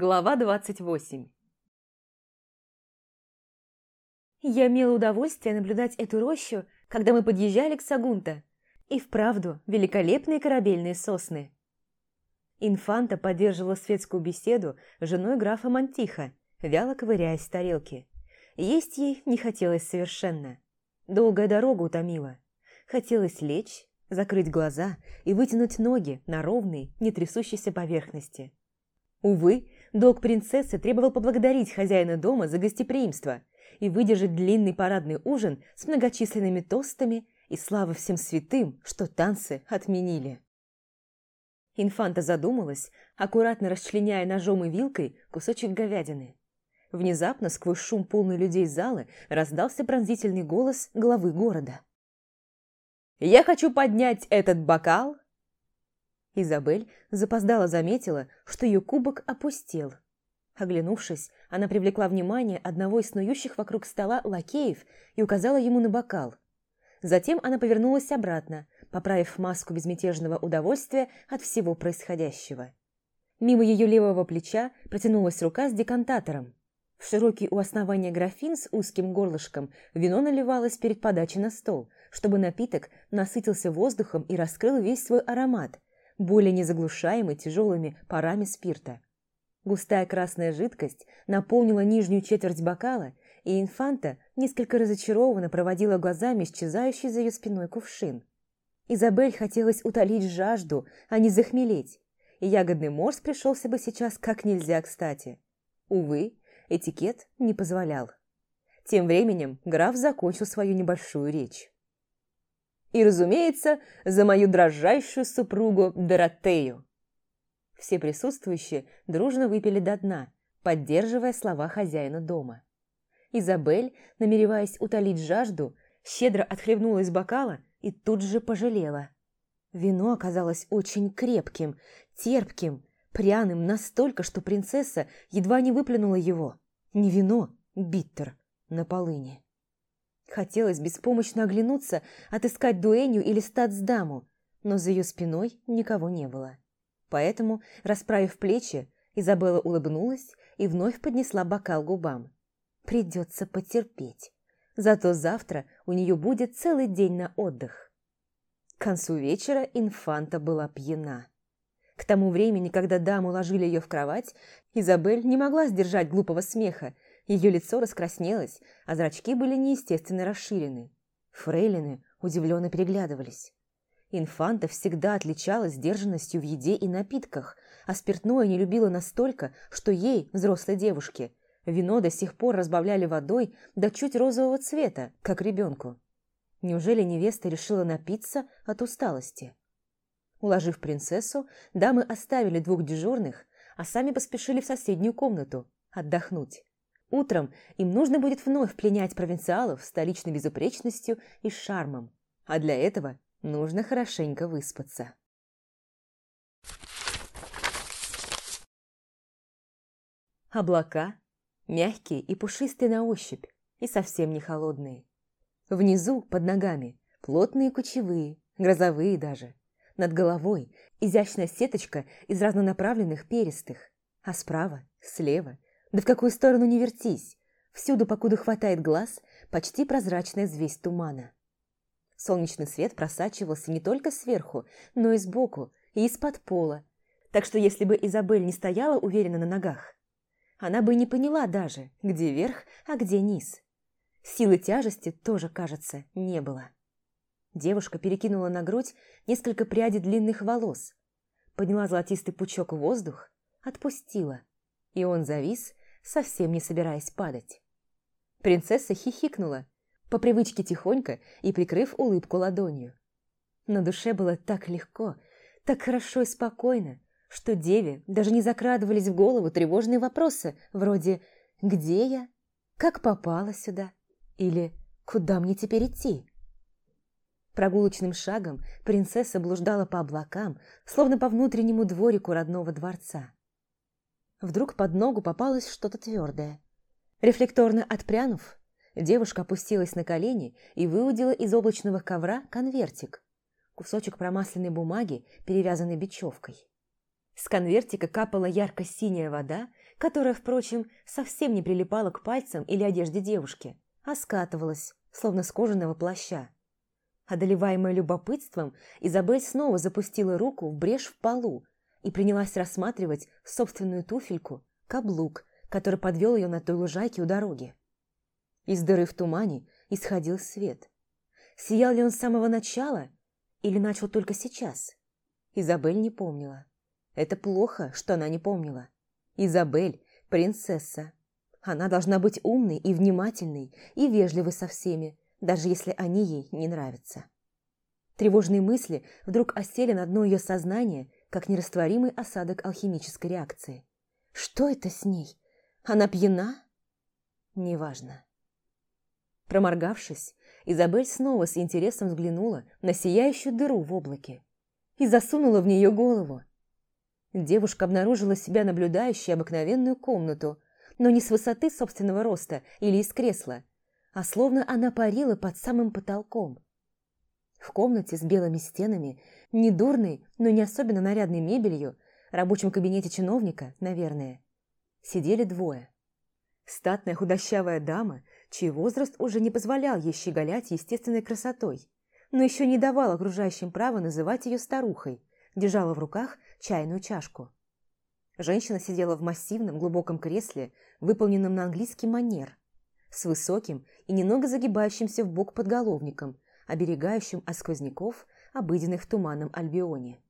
Глава 28 Я имела удовольствие наблюдать эту рощу, когда мы подъезжали к Сагунта. И вправду великолепные корабельные сосны. Инфанта поддерживала светскую беседу с женой графа Мантиха, вяло ковыряясь в тарелке. Есть ей не хотелось совершенно. Долгая дорога утомила. Хотелось лечь, закрыть глаза и вытянуть ноги на ровной, не трясущейся поверхности. Увы, долг принцессы требовал поблагодарить хозяина дома за гостеприимство и выдержать длинный парадный ужин с многочисленными тостами и слава всем святым, что танцы отменили. Инфанта задумалась, аккуратно расчленяя ножом и вилкой кусочек говядины. Внезапно сквозь шум полной людей залы раздался пронзительный голос главы города. «Я хочу поднять этот бокал Изабель запоздала заметила, что ее кубок опустел. Оглянувшись, она привлекла внимание одного из снующих вокруг стола лакеев и указала ему на бокал. Затем она повернулась обратно, поправив маску безмятежного удовольствия от всего происходящего. Мимо ее левого плеча протянулась рука с декантатором. В широкий у основания графин с узким горлышком вино наливалось перед подачей на стол, чтобы напиток насытился воздухом и раскрыл весь свой аромат, более незаглушаемый тяжелыми парами спирта. Густая красная жидкость наполнила нижнюю четверть бокала, и инфанта несколько разочарованно проводила глазами исчезающий за ее спиной кувшин. Изабель хотелось утолить жажду, а не захмелеть, и ягодный морс пришелся бы сейчас как нельзя кстати. Увы, этикет не позволял. Тем временем граф закончил свою небольшую речь. И, разумеется, за мою дрожайшую супругу Доротею. Все присутствующие дружно выпили до дна, поддерживая слова хозяина дома. Изабель, намереваясь утолить жажду, щедро отхлебнула из бокала и тут же пожалела. Вино оказалось очень крепким, терпким, пряным настолько, что принцесса едва не выплюнула его. Не вино, биттер на полыни. Хотелось беспомощно оглянуться, отыскать дуэнью или статсдаму, но за ее спиной никого не было. Поэтому, расправив плечи, Изабелла улыбнулась и вновь поднесла бокал губам. Придется потерпеть. Зато завтра у нее будет целый день на отдых. К концу вечера инфанта была пьяна. К тому времени, когда даму ложили ее в кровать, Изабель не могла сдержать глупого смеха ее лицо раскраснелось, а зрачки были неестественно расширены. Фрейлины удивленно переглядывались. Инфанта всегда отличалась сдержанностью в еде и напитках, а спиртное не любила настолько, что ей, взрослой девушке, вино до сих пор разбавляли водой до чуть розового цвета, как ребенку. Неужели невеста решила напиться от усталости? Уложив принцессу, дамы оставили двух дежурных, а сами поспешили в соседнюю комнату отдохнуть. Утром им нужно будет вновь пленять провинциалов столичной безупречностью и шармом, а для этого нужно хорошенько выспаться. Облака мягкие и пушистые на ощупь, и совсем не холодные. Внизу, под ногами, плотные кучевые, грозовые даже. Над головой изящная сеточка из разнонаправленных перистых, а справа, слева да в какую сторону не вертись, всюду, покуда хватает глаз, почти прозрачная звесь тумана. Солнечный свет просачивался не только сверху, но и сбоку, и из-под пола, так что если бы Изабель не стояла уверенно на ногах, она бы не поняла даже, где верх, а где низ. Силы тяжести тоже, кажется, не было. Девушка перекинула на грудь несколько прядей длинных волос, подняла золотистый пучок в воздух, отпустила, и он завис, совсем не собираясь падать. Принцесса хихикнула, по привычке тихонько и прикрыв улыбку ладонью. На душе было так легко, так хорошо и спокойно, что деве даже не закрадывались в голову тревожные вопросы вроде «Где я?», «Как попала сюда?» или «Куда мне теперь идти?». Прогулочным шагом принцесса блуждала по облакам, словно по внутреннему дворику родного дворца. Вдруг под ногу попалось что-то твердое. Рефлекторно отпрянув, девушка опустилась на колени и выудила из облачного ковра конвертик. Кусочек промасленной бумаги, перевязанный бечевкой. С конвертика капала ярко-синяя вода, которая, впрочем, совсем не прилипала к пальцам или одежде девушки, а скатывалась, словно с кожаного плаща. Одолеваемая любопытством, Изабель снова запустила руку в брешь в полу и принялась рассматривать собственную туфельку, каблук, который подвел ее на той лужайке у дороги. Из дыры в тумане исходил свет. Сиял ли он с самого начала или начал только сейчас? Изабель не помнила. Это плохо, что она не помнила. Изабель – принцесса. Она должна быть умной и внимательной, и вежливой со всеми, даже если они ей не нравятся. Тревожные мысли вдруг осели на дно ее сознания, как нерастворимый осадок алхимической реакции. Что это с ней? Она пьяна? Неважно. Проморгавшись, Изабель снова с интересом взглянула на сияющую дыру в облаке и засунула в нее голову. Девушка обнаружила себя наблюдающей обыкновенную комнату, но не с высоты собственного роста или из кресла, а словно она парила под самым потолком. В комнате с белыми стенами, недурной, но не особенно нарядной мебелью, рабочем кабинете чиновника, наверное, сидели двое. Статная худощавая дама, чей возраст уже не позволял ей щеголять естественной красотой, но еще не давал окружающим права называть ее старухой, держала в руках чайную чашку. Женщина сидела в массивном глубоком кресле, выполненном на английский манер, с высоким и немного загибающимся в бок подголовником, оберегающим от сквозняков, обыденных в туманном Альбионе.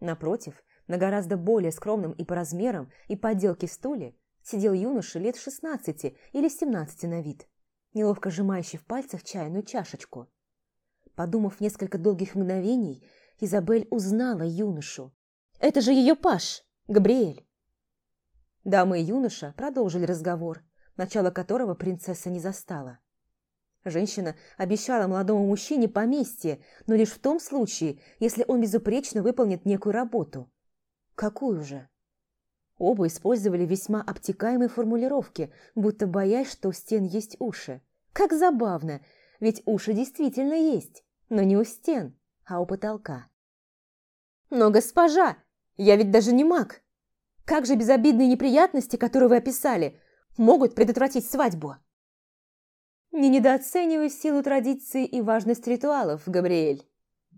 Напротив, на гораздо более скромном и по размерам, и по отделке стуле, сидел юноша лет 16 или 17 на вид, неловко сжимающий в пальцах чайную чашечку. Подумав несколько долгих мгновений, Изабель узнала юношу. «Это же ее Паш, Габриэль!» Дама и юноша продолжили разговор, начало которого принцесса не застала. Женщина обещала молодому мужчине поместье, но лишь в том случае, если он безупречно выполнит некую работу. Какую же? Оба использовали весьма обтекаемые формулировки, будто боясь, что у стен есть уши. Как забавно, ведь уши действительно есть, но не у стен, а у потолка. «Но, госпожа, я ведь даже не маг! Как же безобидные неприятности, которые вы описали, могут предотвратить свадьбу?» «Не недооценивай силу традиций и важность ритуалов, Габриэль.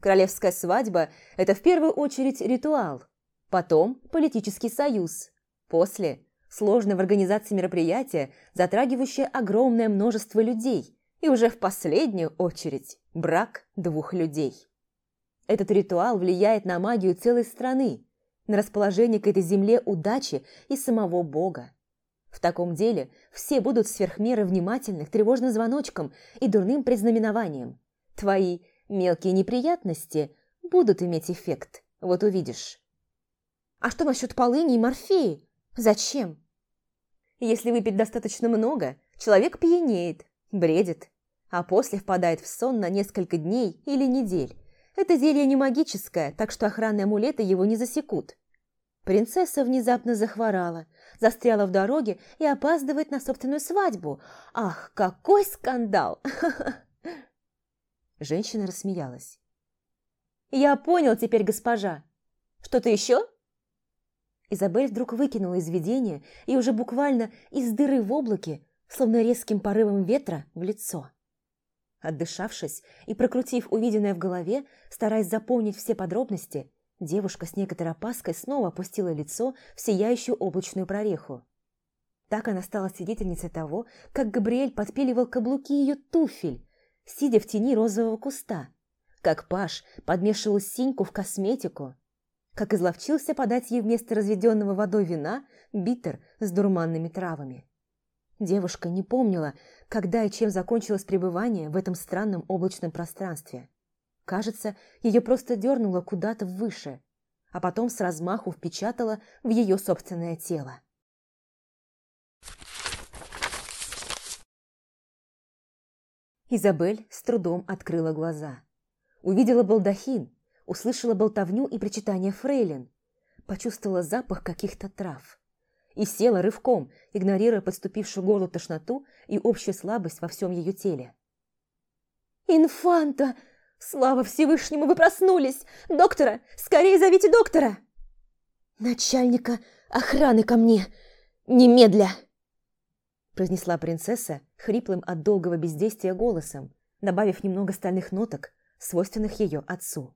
Королевская свадьба – это в первую очередь ритуал, потом политический союз, после – сложное в организации мероприятия, затрагивающее огромное множество людей, и уже в последнюю очередь брак двух людей. Этот ритуал влияет на магию целой страны, на расположение к этой земле удачи и самого Бога. В таком деле все будут сверхмеры внимательны к тревожным звоночкам и дурным предзнаменованиям. Твои мелкие неприятности будут иметь эффект, вот увидишь. А что насчет полыни и морфеи? Зачем? Если выпить достаточно много, человек пьянеет, бредит, а после впадает в сон на несколько дней или недель. Это зелье не магическое, так что охранные амулеты его не засекут. Принцесса внезапно захворала, застряла в дороге и опаздывает на собственную свадьбу. Ах, какой скандал! Женщина рассмеялась. «Я понял теперь, госпожа. Что-то еще?» Изабель вдруг выкинула из видения и уже буквально из дыры в облаке, словно резким порывом ветра, в лицо. Отдышавшись и прокрутив увиденное в голове, стараясь запомнить все подробности, девушка с некоторой опаской снова опустила лицо в сияющую облачную прореху. Так она стала свидетельницей того, как Габриэль подпиливал каблуки ее туфель, сидя в тени розового куста, как Паш подмешивал синьку в косметику, как изловчился подать ей вместо разведенного водой вина битер с дурманными травами. Девушка не помнила, когда и чем закончилось пребывание в этом странном облачном пространстве. Кажется, ее просто дернуло куда-то выше, а потом с размаху впечатало в ее собственное тело. Изабель с трудом открыла глаза. Увидела балдахин, услышала болтовню и причитание фрейлин, почувствовала запах каких-то трав и села рывком, игнорируя подступившую горлу тошноту и общую слабость во всем ее теле. «Инфанта! Слава Всевышнему, вы проснулись! Доктора! Скорее зовите доктора!» «Начальника охраны ко мне! Немедля!» произнесла принцесса хриплым от долгого бездействия голосом, добавив немного стальных ноток, свойственных ее отцу.